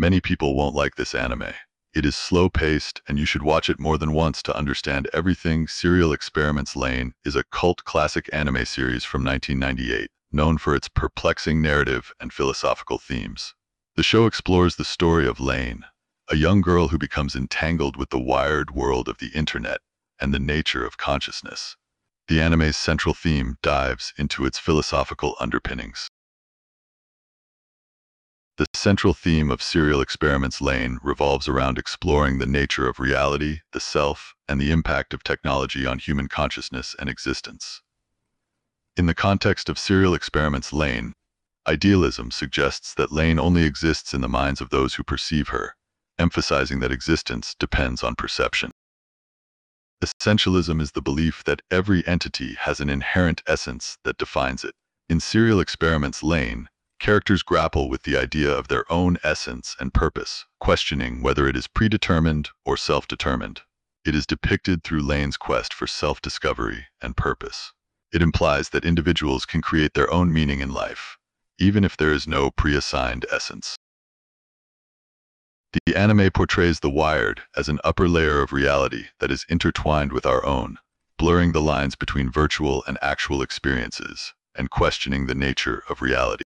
Many people won't like this anime. It is slow-paced, and you should watch it more than once to understand everything. Serial Experiments Lain is a cult classic anime series from 1998, known for its perplexing narrative and philosophical themes. The show explores the story of Lain, a young girl who becomes entangled with the wired world of the internet and the nature of consciousness. The anime's central theme dives into its philosophical underpinnings. The central theme of Serial Experiments Lain revolves around exploring the nature of reality, the self, and the impact of technology on human consciousness and existence. In the context of Serial Experiments Lain, idealism suggests that Lain only exists in the minds of those who perceive her, emphasizing that existence depends on perception. Essentialism is the belief that every entity has an inherent essence that defines it. In Serial Experiments Lain, Characters grapple with the idea of their own essence and purpose, questioning whether it is predetermined or self-determined. It is depicted through Lain's quest for self-discovery and purpose. It implies that individuals can create their own meaning in life, even if there is no pre-assigned essence. The anime portrays the wired as an upper layer of reality that is intertwined with our own, blurring the lines between virtual and actual experiences, and questioning the nature of reality.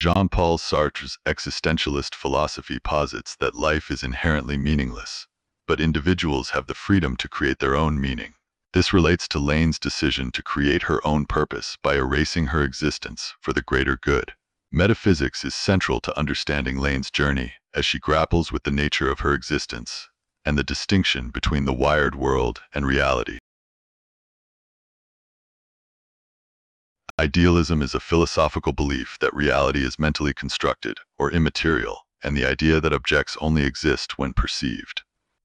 Jean-Paul Sartre's existentialist philosophy posits that life is inherently meaningless, but individuals have the freedom to create their own meaning. This relates to Lain's decision to create her own purpose by erasing her existence for the greater good. Metaphysics is central to understanding Lain's journey as she grapples with the nature of her existence and the distinction between the wired world and reality. Idealism is a philosophical belief that reality is mentally constructed or immaterial, and the idea that objects only exist when perceived.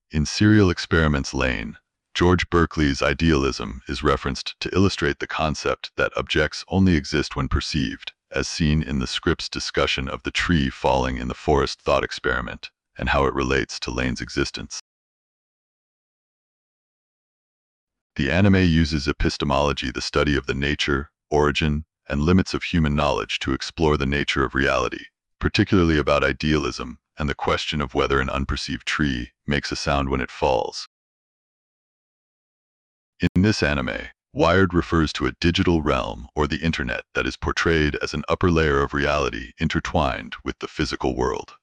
In Serial Experiments Lain, George Berkeley's idealism is referenced to illustrate the concept that objects only exist when perceived, as seen in the script's discussion of the tree falling in the forest thought experiment and how it relates to Lain's existence. The anime uses epistemology, the study of the nature, origin, and limits of human knowledge to explore the nature of reality, particularly about idealism and the question of whether an unperceived tree makes a sound when it falls. In this anime, Wired refers to a digital realm or the internet that is portrayed as an upper layer of reality intertwined with the physical world.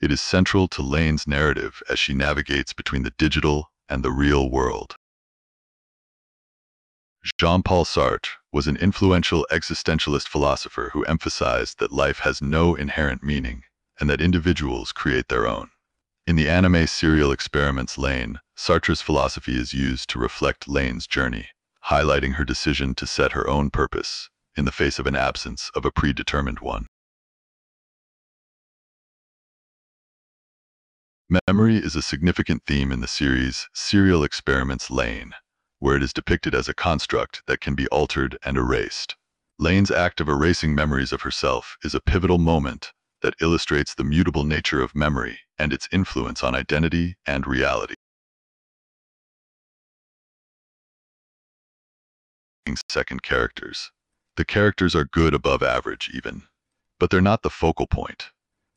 It is central to Lain's narrative as she navigates between the digital and the real world. Jean-Paul Sartre was an influential existentialist philosopher who emphasized that life has no inherent meaning and that individuals create their own. In the anime Serial Experiments Lain, Sartre's philosophy is used to reflect Lain's journey, highlighting her decision to set her own purpose in the face of an absence of a predetermined one. Memory is a significant theme in the series Serial Experiments Lain, where it is depicted as a construct that can be altered and erased. Lain's act of erasing memories of herself is a pivotal moment that illustrates the mutable nature of memory and its influence on identity and reality. Second characters. The characters are good above average even, but they're not the focal point.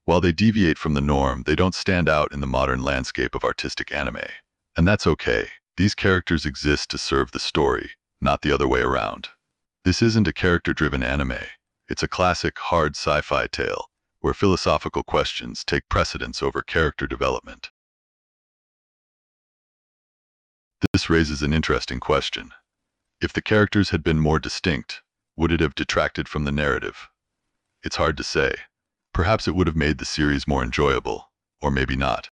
While they deviate from the norm, they don't stand out in the modern landscape of artistic anime. And that's okay. These characters exist to serve the story, not the other way around. This isn't a character-driven anime. It's a classic, hard sci-fi tale, where philosophical questions take precedence over character development. This raises an interesting question. If the characters had been more distinct, would it have detracted from the narrative? It's hard to say. Perhaps it would have made the series more enjoyable, or maybe not.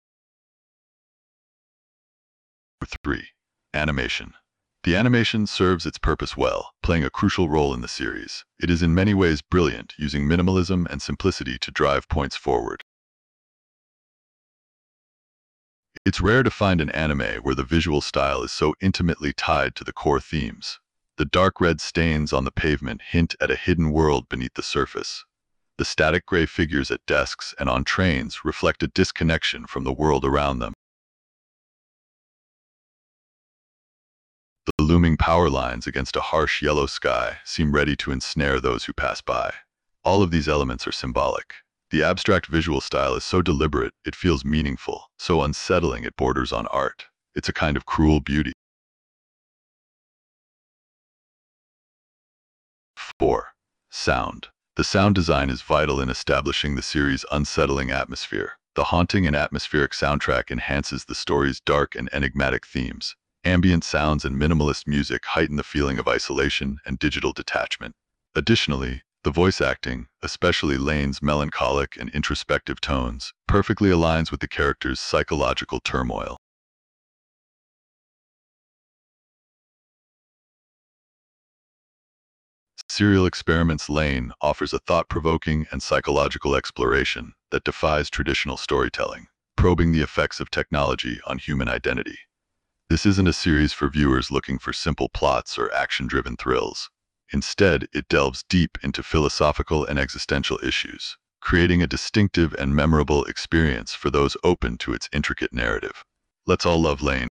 3. Animation. The animation serves its purpose well, playing a crucial role in the series. It is in many ways brilliant, using minimalism and simplicity to drive points forward. It's rare to find an anime where the visual style is so intimately tied to the core themes. The dark red stains on the pavement hint at a hidden world beneath the surface. The static gray figures at desks and on trains reflect a disconnection from the world around them. The looming power lines against a harsh yellow sky seem ready to ensnare those who pass by. All of these elements are symbolic. The abstract visual style is so deliberate, it feels meaningful, so unsettling it borders on art. It's a kind of cruel beauty. 4. Sound. The sound design is vital in establishing the series' unsettling atmosphere. The haunting and atmospheric soundtrack enhances the story's dark and enigmatic themes. Ambient sounds and minimalist music heighten the feeling of isolation and digital detachment. Additionally, the voice acting, especially Lain's melancholic and introspective tones, perfectly aligns with the character's psychological turmoil. Serial Experiments Lain offers a thought-provoking and psychological exploration that defies traditional storytelling, probing the effects of technology on human identity. This isn't a series for viewers looking for simple plots or action-driven thrills. Instead, it delves deep into philosophical and existential issues, creating a distinctive and memorable experience for those open to its intricate narrative. Let's all love Lain.